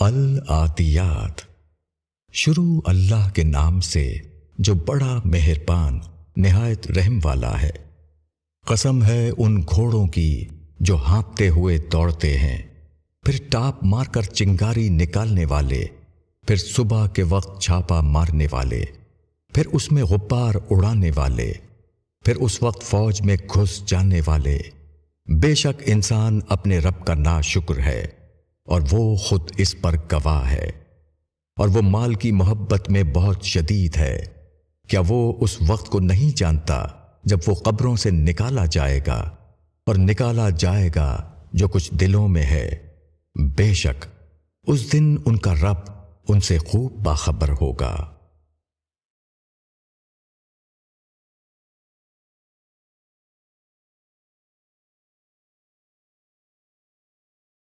العطیات شروع اللہ کے نام سے جو بڑا مہربان، نہایت رحم والا ہے۔ قسم ہے ان گھوڑوں کی جو ہانپتے ہوئے دوڑتے ہیں۔ پھر ٹاپ مار کر چنگاری نکالنے والے، پھر صبح کے وقت چھاپا مارنے والے، پھر اس میں غبار اڑانے والے، پھر اس وقت فوج میں گھس جانے والے۔ بے شک انسان اپنے رب کا نا شکر ہے۔ اور وہ خود اس پر گواہ ہے۔ اور وہ مال کی محبت میں بہت شدید ہے۔ کیا وہ اس وقت کو نہیں جانتا جب وہ قبروں سے نکالا جائے گا اور نکالا جائے گا جو کچھ دلوں میں ہے؟ بے شک، اس دن ان کا رب ان سے خوب باخبر ہوگا۔